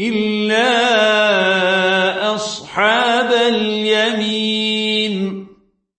إلا أصحاب اليمين